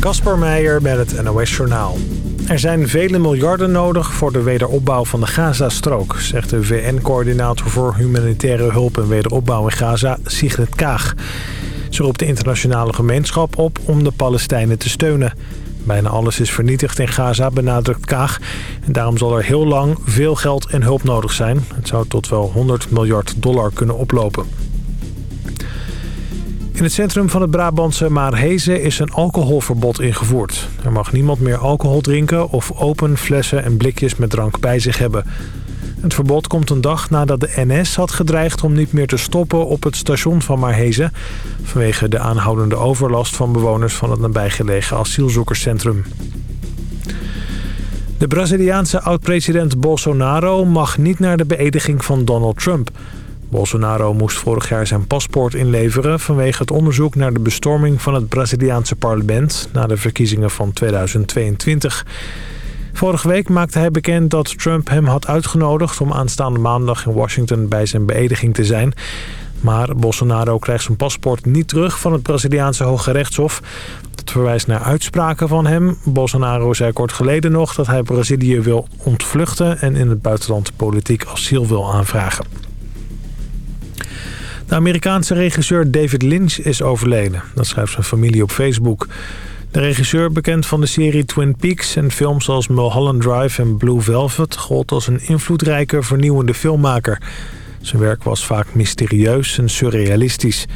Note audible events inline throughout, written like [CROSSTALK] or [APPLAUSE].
Kasper Meijer met het NOS Journaal. Er zijn vele miljarden nodig voor de wederopbouw van de Gaza-strook... zegt de VN-coördinator voor humanitaire hulp en wederopbouw in Gaza, Sigrid Kaag. Ze roept de internationale gemeenschap op om de Palestijnen te steunen. Bijna alles is vernietigd in Gaza, benadrukt Kaag. En daarom zal er heel lang veel geld en hulp nodig zijn. Het zou tot wel 100 miljard dollar kunnen oplopen. In het centrum van het Brabantse Maarhezen is een alcoholverbod ingevoerd. Er mag niemand meer alcohol drinken of open flessen en blikjes met drank bij zich hebben. Het verbod komt een dag nadat de NS had gedreigd om niet meer te stoppen op het station van Maarhezen... vanwege de aanhoudende overlast van bewoners van het nabijgelegen asielzoekerscentrum. De Braziliaanse oud-president Bolsonaro mag niet naar de beëdiging van Donald Trump... Bolsonaro moest vorig jaar zijn paspoort inleveren... vanwege het onderzoek naar de bestorming van het Braziliaanse parlement... na de verkiezingen van 2022. Vorige week maakte hij bekend dat Trump hem had uitgenodigd... om aanstaande maandag in Washington bij zijn beëdiging te zijn. Maar Bolsonaro krijgt zijn paspoort niet terug van het Braziliaanse Hoge Rechtshof. Dat verwijst naar uitspraken van hem. Bolsonaro zei kort geleden nog dat hij Brazilië wil ontvluchten... en in het buitenland politiek asiel wil aanvragen. De Amerikaanse regisseur David Lynch is overleden. Dat schrijft zijn familie op Facebook. De regisseur, bekend van de serie Twin Peaks en films als Mulholland Drive en Blue Velvet... gold als een invloedrijke, vernieuwende filmmaker. Zijn werk was vaak mysterieus en surrealistisch.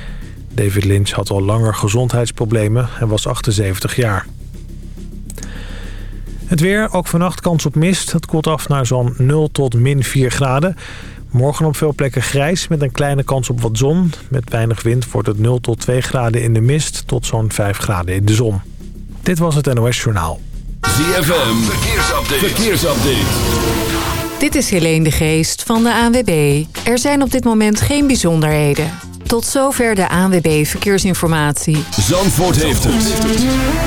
David Lynch had al langer gezondheidsproblemen en was 78 jaar. Het weer, ook vannacht kans op mist. Het koelt af naar zo'n 0 tot min 4 graden. Morgen op veel plekken grijs met een kleine kans op wat zon. Met weinig wind wordt het 0 tot 2 graden in de mist tot zo'n 5 graden in de zon. Dit was het NOS Journaal. ZFM, verkeersupdate. verkeersupdate. Dit is Helene de Geest van de ANWB. Er zijn op dit moment geen bijzonderheden. Tot zover de ANWB Verkeersinformatie. Zandvoort heeft het.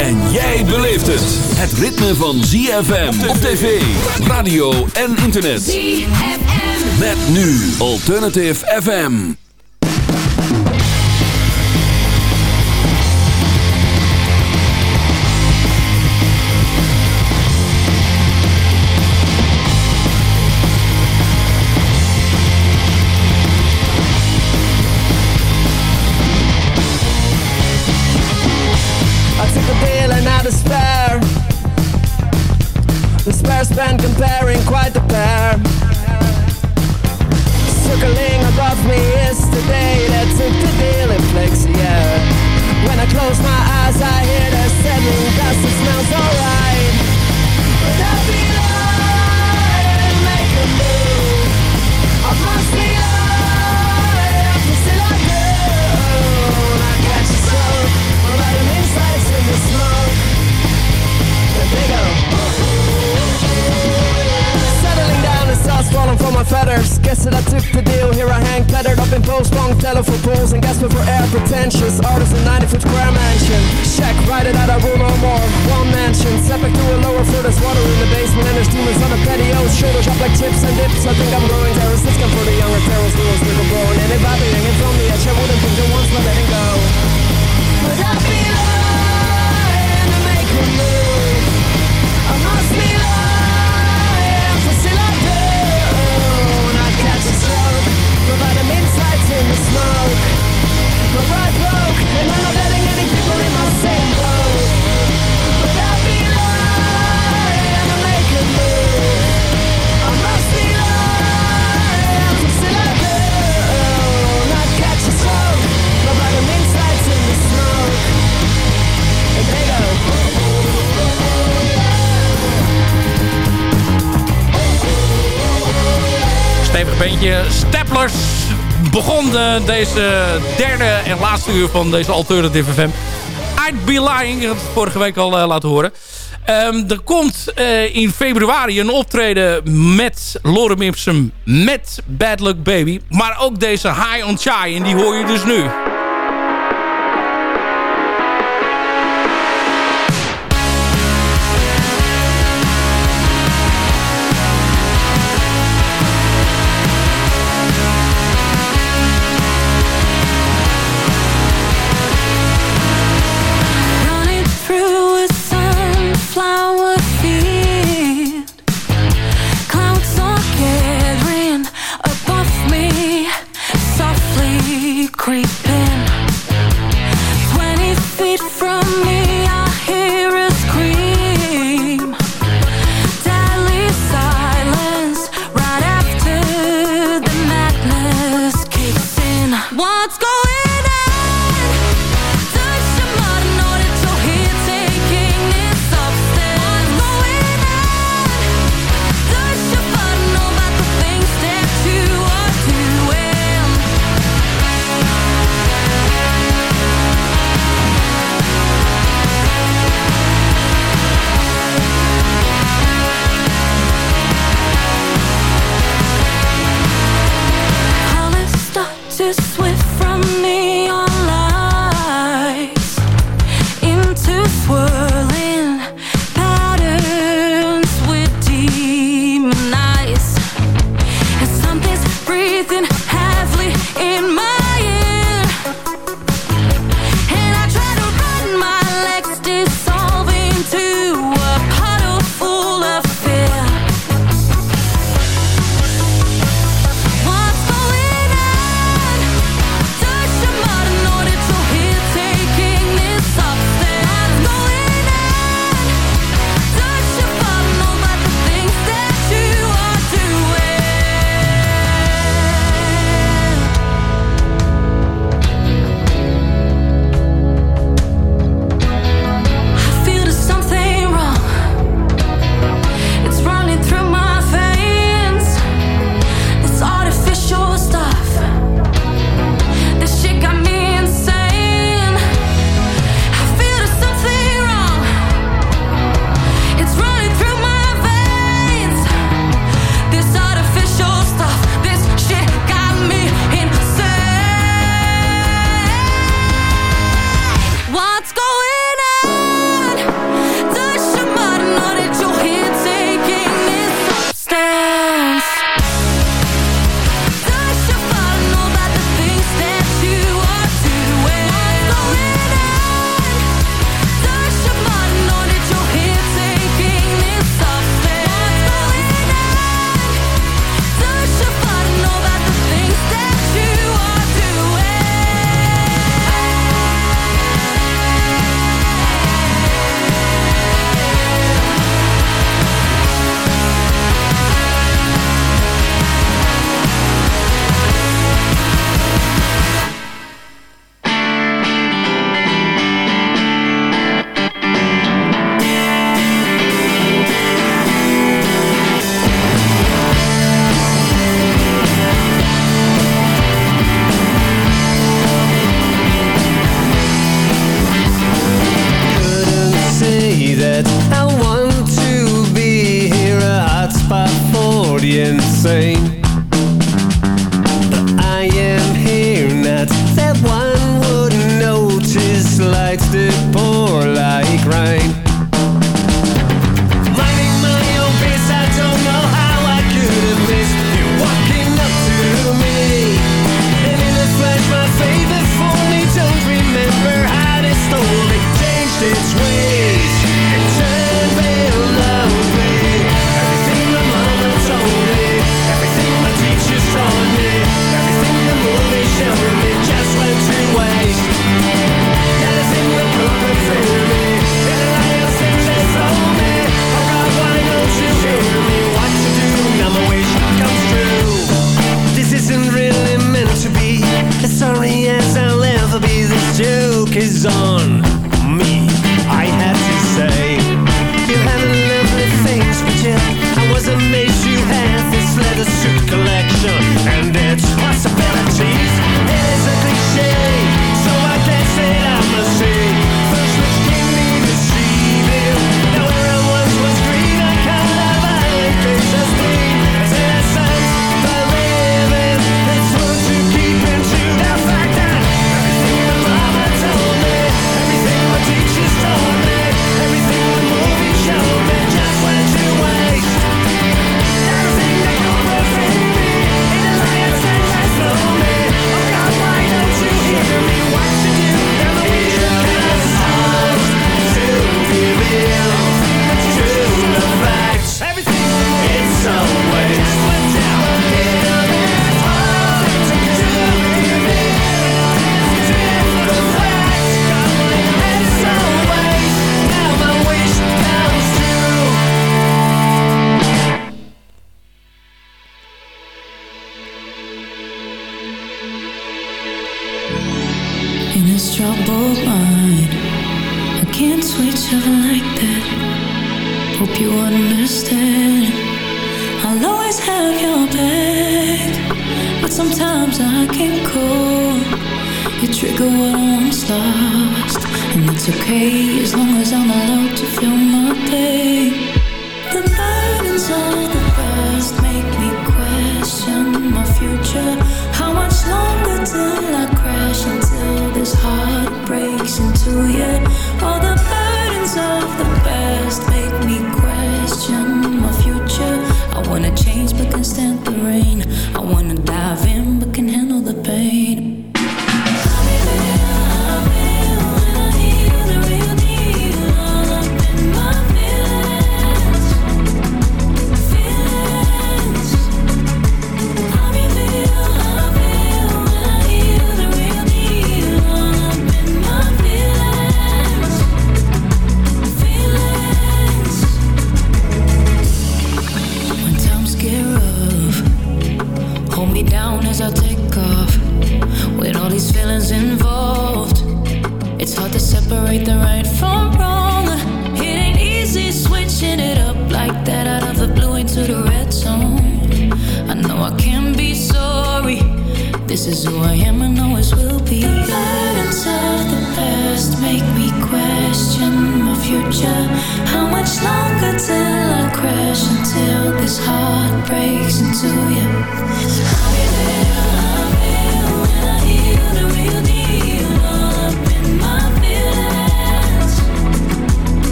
En jij beleeft het. Het ritme van ZFM op tv, radio en internet. ZFM. Met nu Alternative FM. Despair comparing quite the pair Circling above me the that took the daily flicks, yeah. When I close my eyes I hear the settling dust, it smells alright But I feel I make a move. I must be alive, still I do I catch a soul, I'm right inside in the smoke. And they go Falling from my feathers. Guess that I took the deal. Here I hang tethered up in post Long telephone poles And gasping for air. Pretentious artist in 90 foot square mansion. Check, write it out, I rule no more. One mansion, step back to a lower floor. There's water in the basement And there's demons on the patio. Shoulders up like chips and dips. I think I'm growing terrorist This come for the younger terrorists Who was little bro And anybody hanging from the edge I wouldn't think the ones but letting go. But I feel deze derde en laatste uur van deze Alternative FM. I'd Be Lying, ik had het vorige week al uh, laten horen. Um, er komt uh, in februari een optreden met Lorem Ipsum, met Bad Luck Baby. Maar ook deze High on Chai en die hoor je dus nu.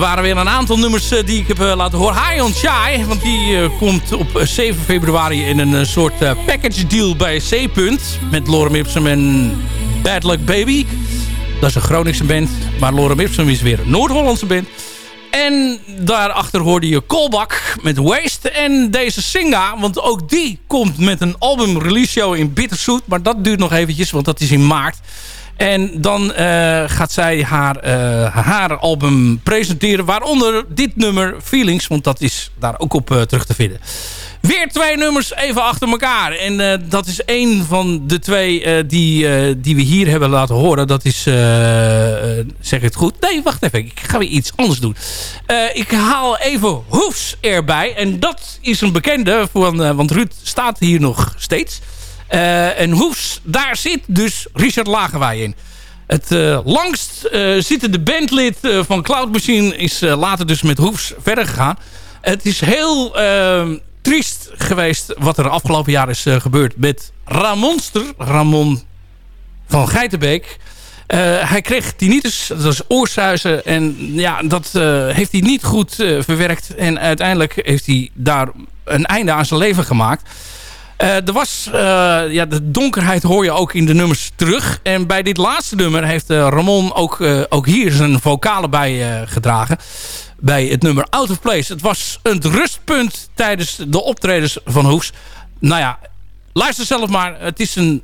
Er waren weer een aantal nummers eh, die ik heb eh, laten horen. High on Shy, want die eh, komt op eh, 7 februari in een soort package deal bij C-Punt. Met Lorem Ipsum en Bad Luck Baby. Dat is een Groningse band, maar Lorem Ipsum is weer een Noord-Hollandse band. En daarachter hoorde je Kolbak met Waste en deze Singa. Want ook die komt met een album release show in Bitterzoet. Maar dat duurt nog eventjes, want dat is in maart. En dan eh, gaat zij haar, eh, haar album presenteren. Waaronder dit nummer Feelings. Want dat is daar ook op eh, terug te vinden. Weer twee nummers even achter elkaar. En dat is één van de twee die, die we hier hebben laten horen. Dat is... zeg het goed? Nee, wacht even. Ik ga weer iets anders doen. Ik haal even Hoefs erbij. En dat is een bekende. Van, want Ruud staat hier nog steeds. Eh, en Hoefs, daar zit dus Richard Lagerwij in. Het eh, langst eh, zittende bandlid van Cloud Machine is later dus met Hoefs verder gegaan. Het is heel eh, triest geweest wat er afgelopen jaar is gebeurd met Ramonster. Ramon van Geitenbeek. Hij kreeg tinnitus, dat was oorsuizen. En ja, dat heeft hij niet goed verwerkt. En uiteindelijk heeft hij daar een einde aan zijn leven gemaakt. Eh, er was, eh, ja, de donkerheid hoor je ook in de nummers terug. En bij dit laatste nummer heeft eh, Ramon ook, ook hier zijn vocalen bij gedragen. Bij het nummer Out of Place. Het was een rustpunt tijdens de optredens van Hoes. Nou ja, luister zelf maar. Het is een,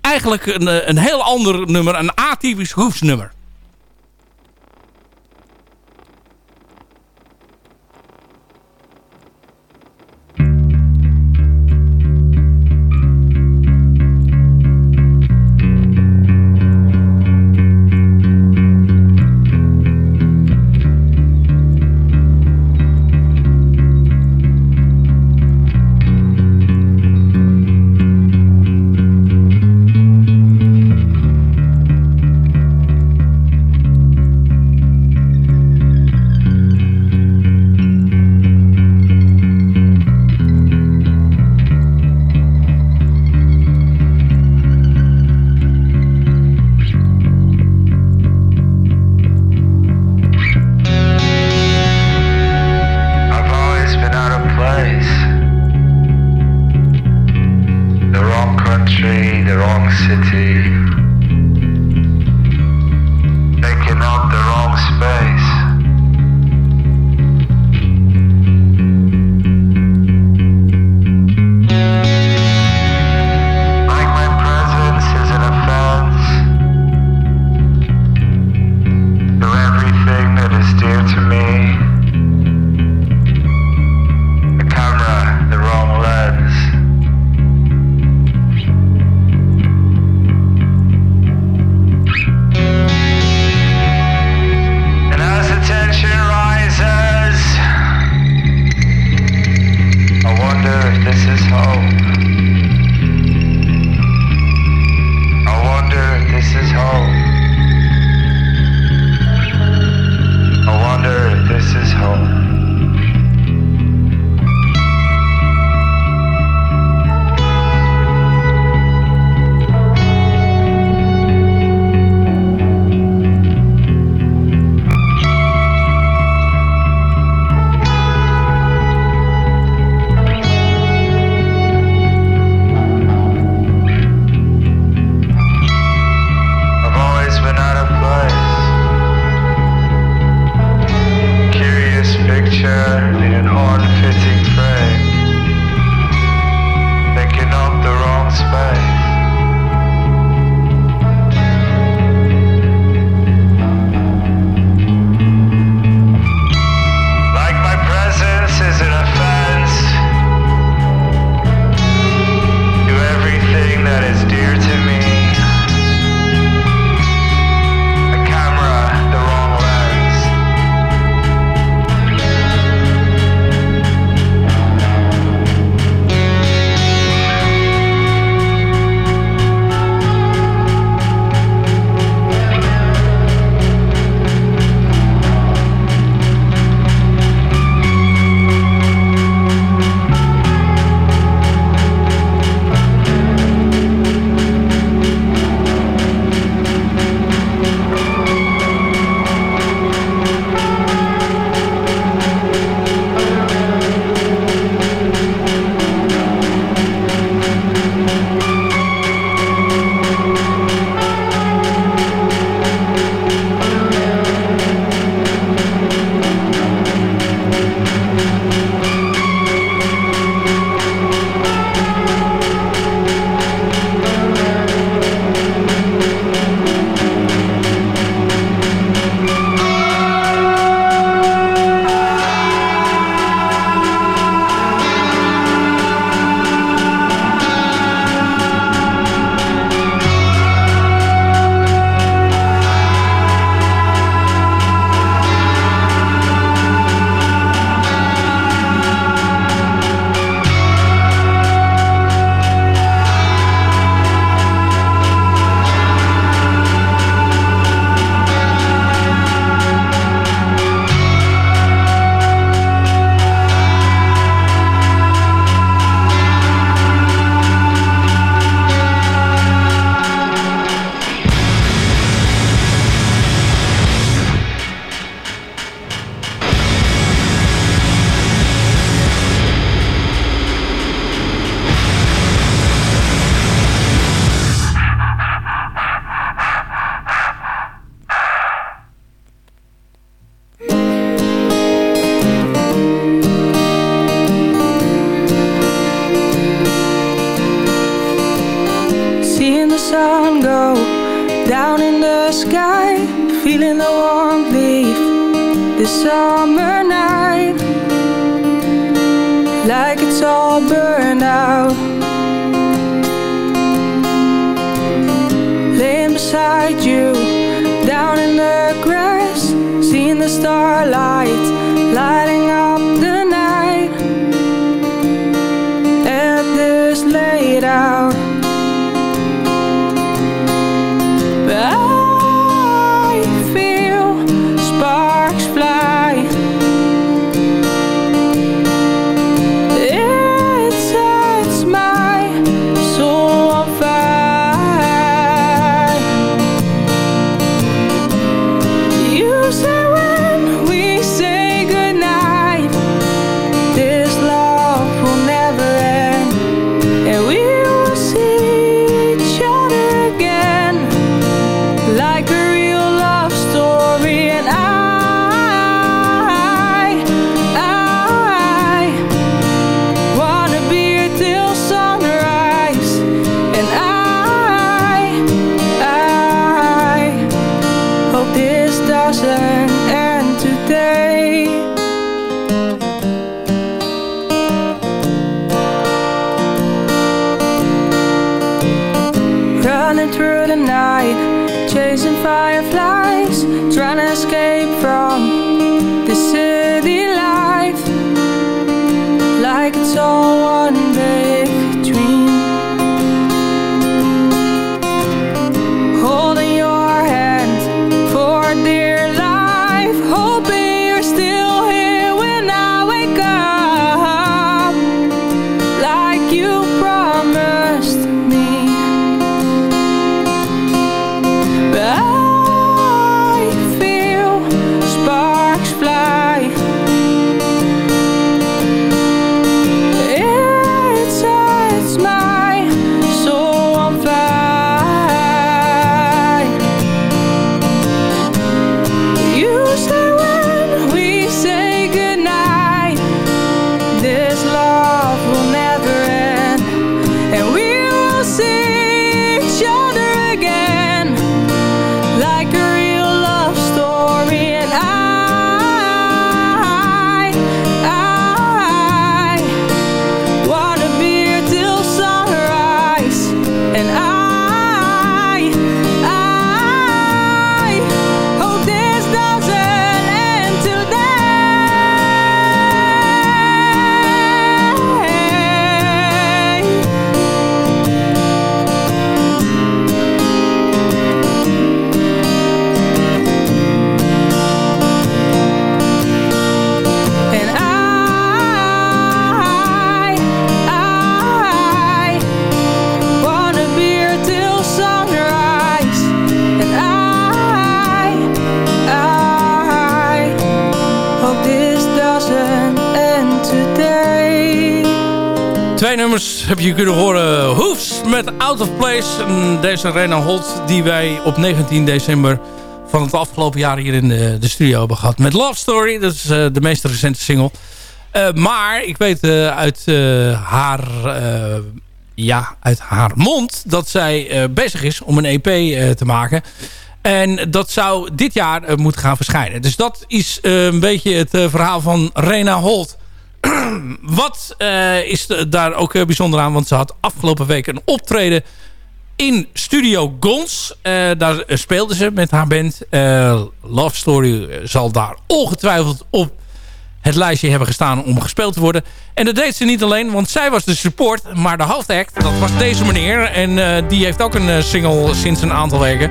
eigenlijk een, een heel ander nummer. Een atypisch Hoes nummer. Heb je kunnen horen. Hoefs met Out of Place. Deze Rena Holt die wij op 19 december van het afgelopen jaar hier in de, studio hebben gehad. Met Love Story. Dat is eh, de meest recente single. Eh, maar ik weet eh, uit, haar, ja, uit haar mond dat zij bezig is om een EP te maken. En dat zou dit jaar moeten gaan verschijnen. Dus dat is een beetje het verhaal van Rena Holt. [CLEARS THROAT] Wat eh, is daar ook eh, bijzonder aan? Want ze had afgelopen week een optreden in Studio Gons. Eh, daar speelde ze met haar band. Love Story zal daar ongetwijfeld op het lijstje hebben gestaan om gespeeld te worden. En dat deed ze niet alleen, want zij was de support. Maar de hoofdact, dat was deze meneer. En die heeft ook een single sinds een aantal weken.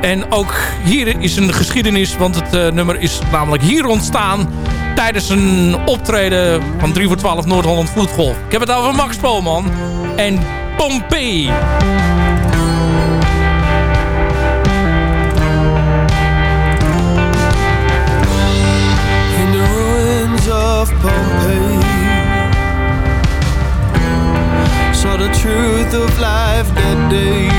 En ook hier is een geschiedenis, want het nummer is namelijk hier ontstaan... tijdens een optreden van 3 voor 12 Noord-Holland Vloedgolf. Ik heb het over Max Polman en Pompey. in the ruins of Pompeii. Saw the truth of life that day.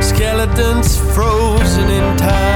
Skeletons frozen in time,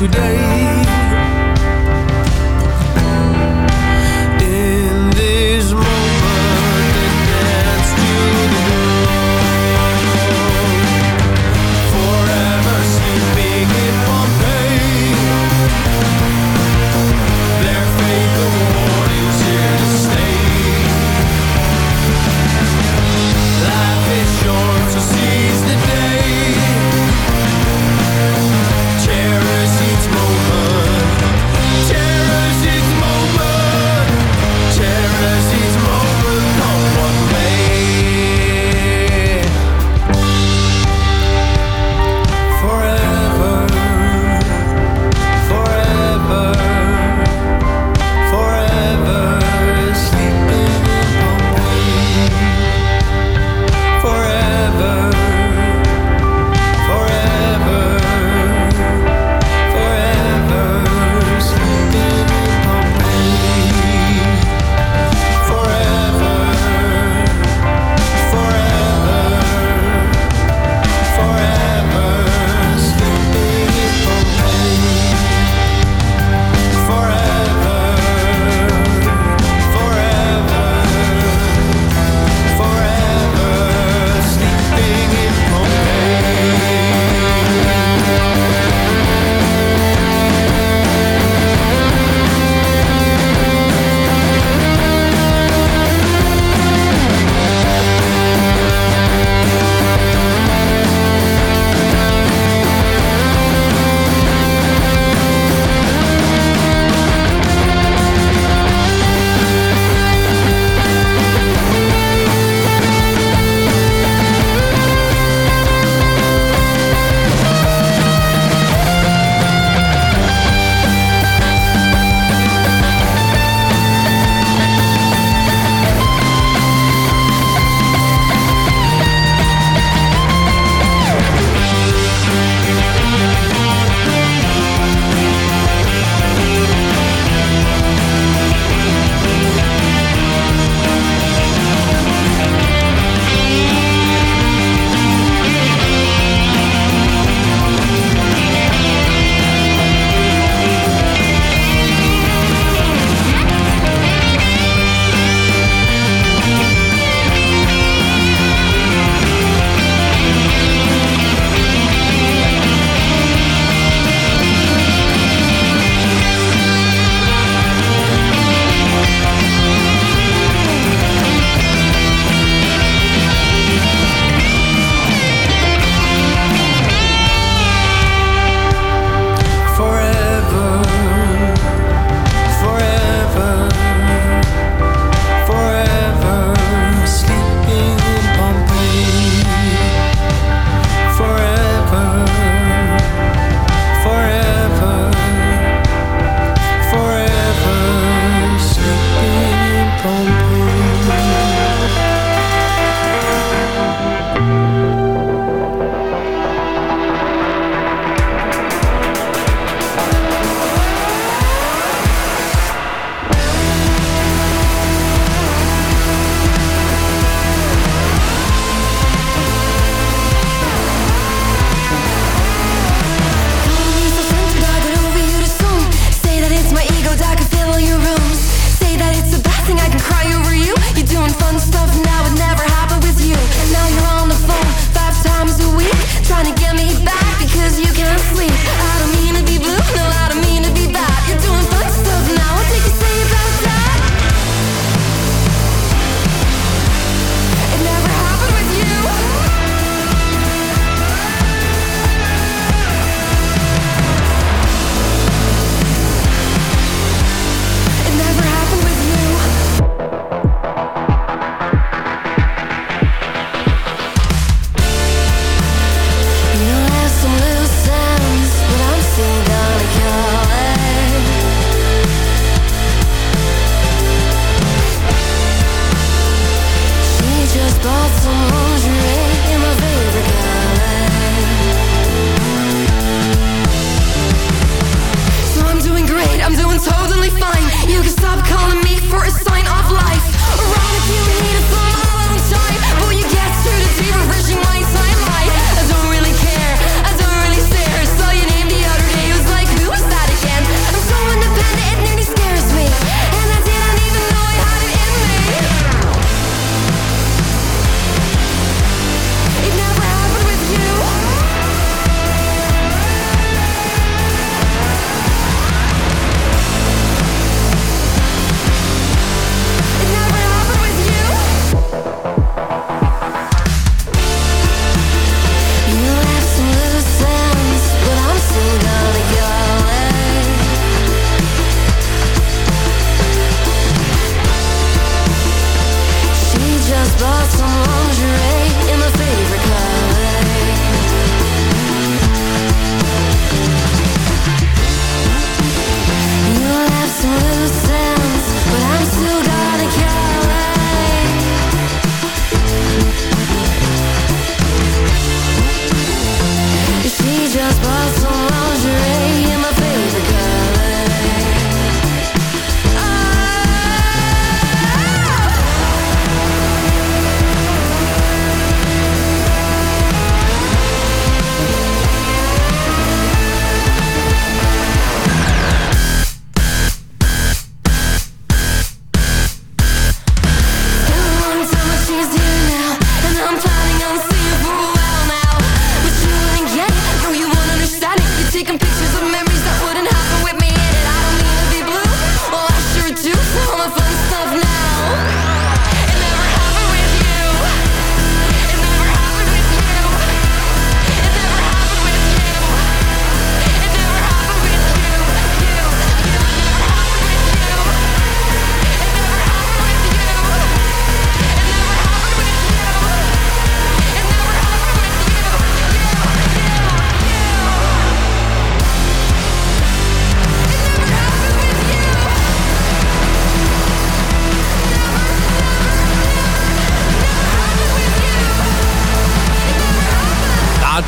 today.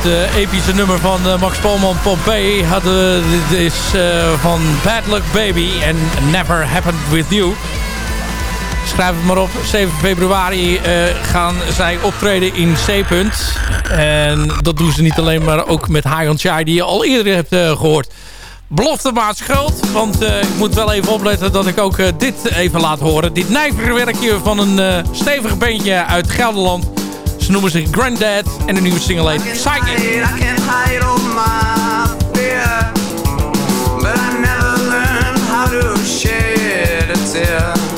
Het eh, epische nummer van eh, Max Polman, Pompey. Hadden we, dit is eh, van Bad Luck Baby en Never Happened With You. Schrijf het maar op. 7 februari eh, gaan zij optreden in C-punt. En dat doen ze niet alleen, maar ook met High on Chai, die je al eerder hebt eh, gehoord. Belofte maat schuld, want eh, ik moet wel even opletten dat ik ook eh, dit even laat horen. Dit nijverwerkje van een eh, stevig beentje uit Gelderland. Ze noemen zich Granddad en de nieuwe single heet Psychic. I can't hide all my fear, but I never learned how to shed a tear.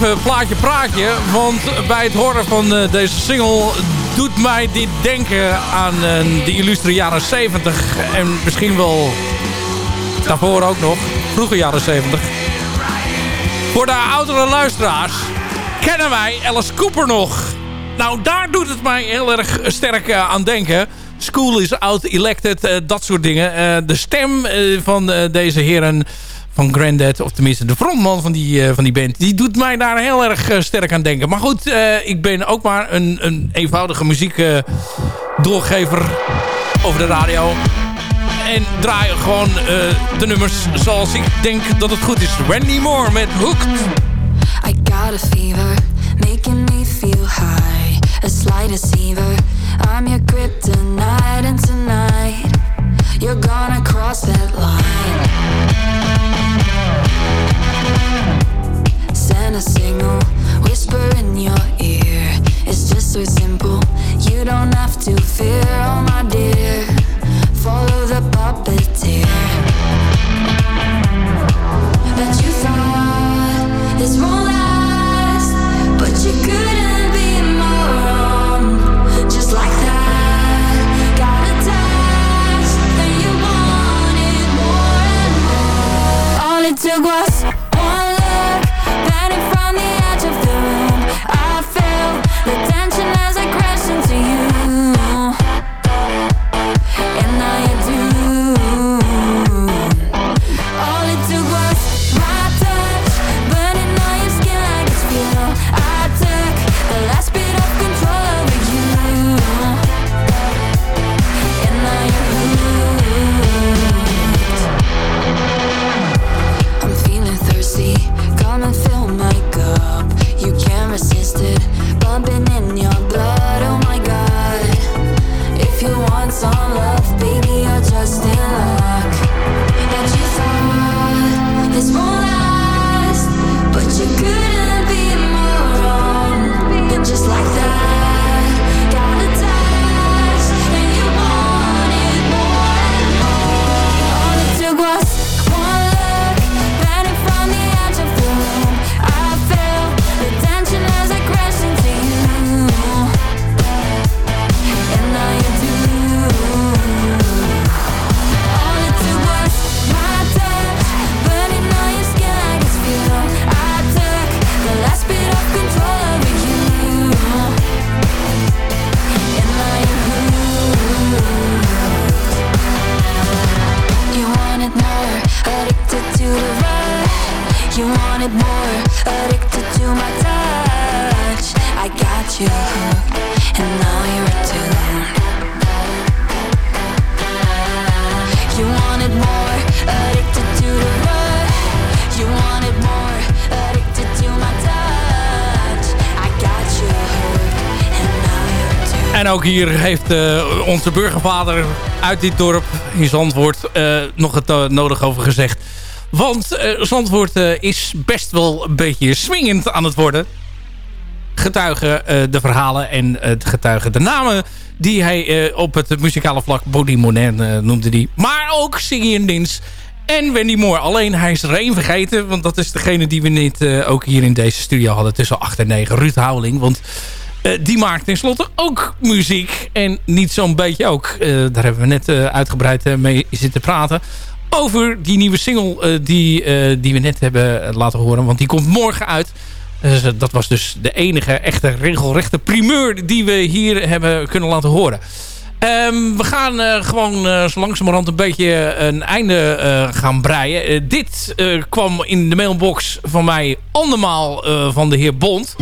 Even plaatje praatje, want bij het horen van eh, deze single doet mij dit denken aan eh, de illustre jaren 70 en misschien wel daarvoor ook nog, vroege jaren 70. Voor de oudere luisteraars kennen wij Alice Cooper nog. Nou, daar doet het mij heel erg sterk eh, aan denken. School is out, elected, dat soort dingen. De stem van deze heren van Grandad, of tenminste de frontman van die, eh, van die band... die doet mij daar heel erg eh, sterk aan denken. Maar goed, eh, ik ben ook maar een, een eenvoudige muziekdoorgever over de radio. En draai gewoon de nummers zoals ik denk dat het goed is. Randy Moore met Hooked. I got a fever, making me feel high. A slight I'm your kryptonite, and tonight you're gonna cross that line. Send a signal, whisper in your ear. It's just so simple, you don't have to fear, oh my dear. Follow the puppeteer. That you thought this won't last, but you couldn't ook hier heeft eh, onze burgervader uit dit dorp in Zandvoort eh, nog het eh, nodig over gezegd. Want Zandvoort is best wel een beetje swingend aan het worden. Getuigen de verhalen en het getuigen de namen die hij op het muzikale vlak Body Monet noemde die. Maar ook Siggy Dins en Wendy Moore. Alleen hij is er één vergeten, want dat is degene die we eh, ook hier in deze studio hadden tussen 8 en 9. Ruud Houweling, want die maakt tenslotte ook muziek. En niet zo'n beetje ook. Eh, daar hebben we net eh, uitgebreid eh, mee zitten praten. Over die nieuwe single eh, die, eh, die we net hebben laten horen. Want die komt morgen uit. Eh, dat was dus de enige echte regelrechte primeur die we hier hebben kunnen laten horen. Ehm, we gaan eh, gewoon eh, zo langzamerhand een beetje een einde eh, gaan breien. Eh, dit eh, kwam in de mailbox van mij andermaal eh, van de heer Bond.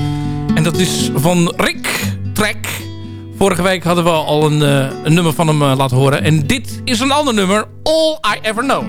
Dat is van Rick Trek. Vorige week hadden we al een, eh, een nummer van hem eh, laten horen. En dit is een ander nummer. All I Ever Know.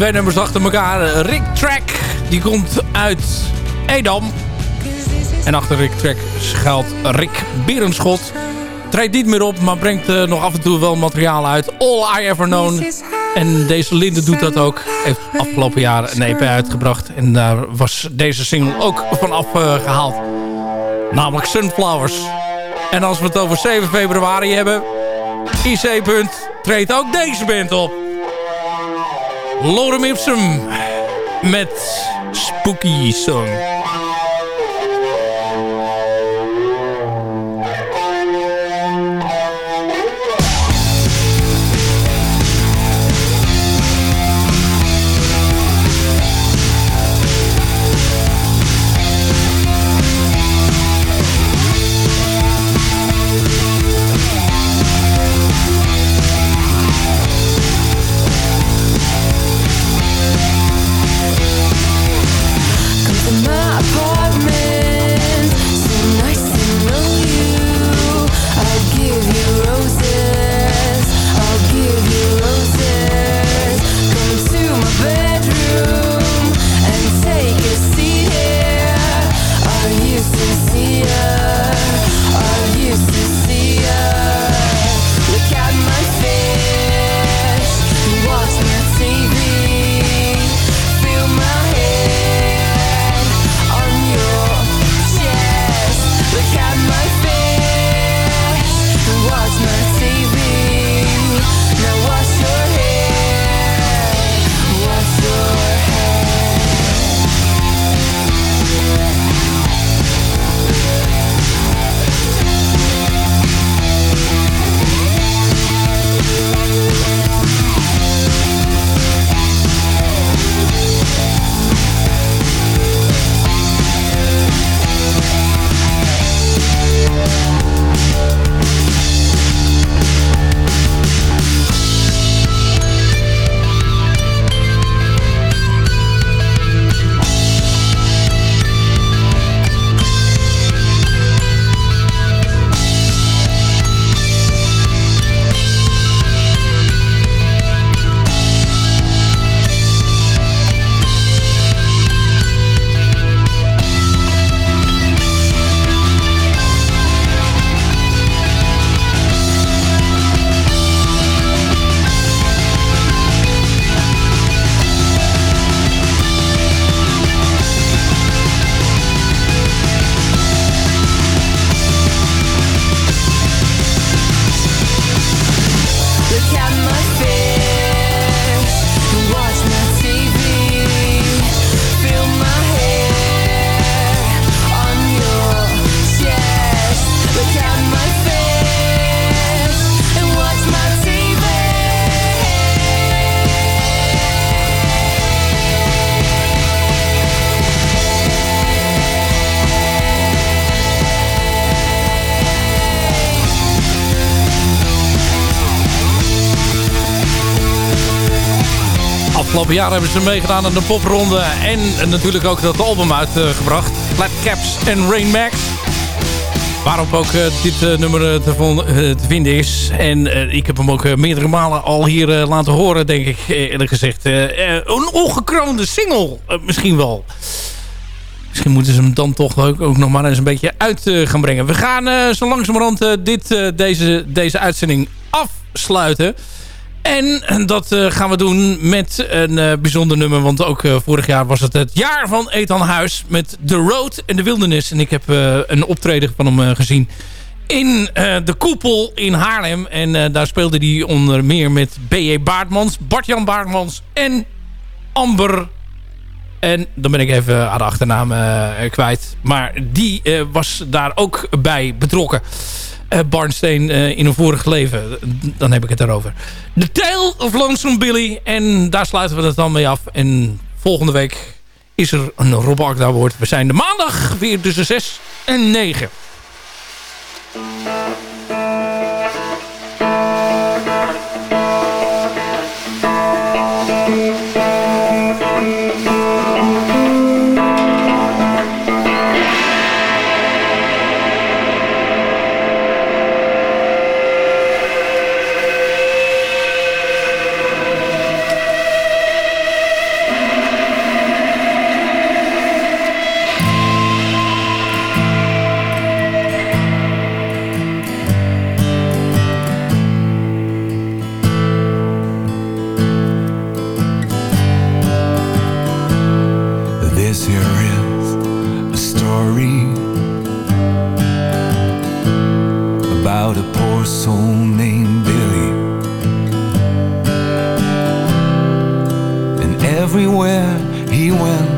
Twee nummers achter elkaar. Rick Track, die komt uit Edam. En achter Rick Track schuilt Rick Berenschot. Treedt niet meer op, maar brengt eh, nog af en toe wel materiaal uit. All I Ever Known. En deze Linde doet dat ook. Heeft afgelopen jaar een EP uitgebracht. En daar was deze single ook van afgehaald. Namelijk Sunflowers. En als we het over 7 februari hebben... IC. Punt, treedt ook deze band op. Lorem Ipsum met Spooky Song. Jaar hebben ze meegedaan aan de popronde. En natuurlijk ook dat album uitgebracht. Flat Caps en Rain Max. Waarop ook eh, dit eh, nummer eh, te, eh, vinden is. En eh, ik heb hem ook eh, meerdere malen al hier eh, laten horen, denk ik eh, eerlijk gezegd. Eh, eh, een ongekroonde single eh, misschien wel. Misschien moeten ze hem dan toch ook, ook nog maar eens een beetje uit eh, gaan brengen. We gaan eh, zo langzamerhand eh, dit, eh, deze, deze uitzending afsluiten. En dat eh, gaan we doen met een eh, bijzonder nummer. Want ook eh, vorig jaar was het het jaar van Ethan Huis. Met The Road en de Wildernis. En ik heb een optreden van hem gezien. In de koepel in Haarlem. En daar speelde hij onder meer met B.J. Baartmans. Bart-Jan Baartmans. En Amber en dan ben ik even de achternaam kwijt. Maar die was daar ook bij betrokken. Eh Barnsteen eh, in een vorig leven. Dan heb ik het daarover. The Tale of Lonesome Billy. En daar sluiten we het dan mee af. En volgende week is er een Rob Agda woord. We zijn de maandag weer tussen 6 en 9. Where he went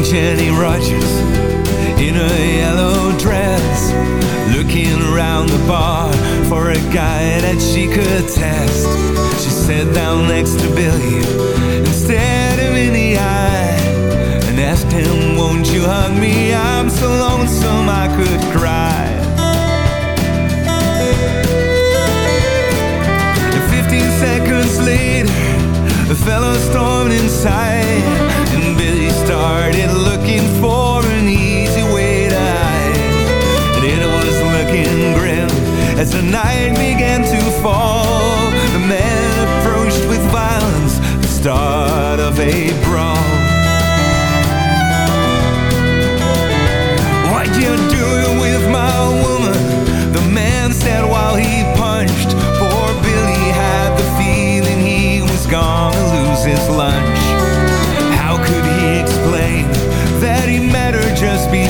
young Jenny Rogers in a yellow dress Looking around the bar for a guy that she could test. She sat down next to Billy and stared him in the eye And asked him, won't you hug me? I'm so lonesome I could cry. And 15 seconds later, a fellow stormed inside. As the night began to fall The men approached with violence The start of a brawl What you doing with my woman? The man said while he punched Poor Billy had the feeling he was gonna lose his lunch How could he explain that he met her just before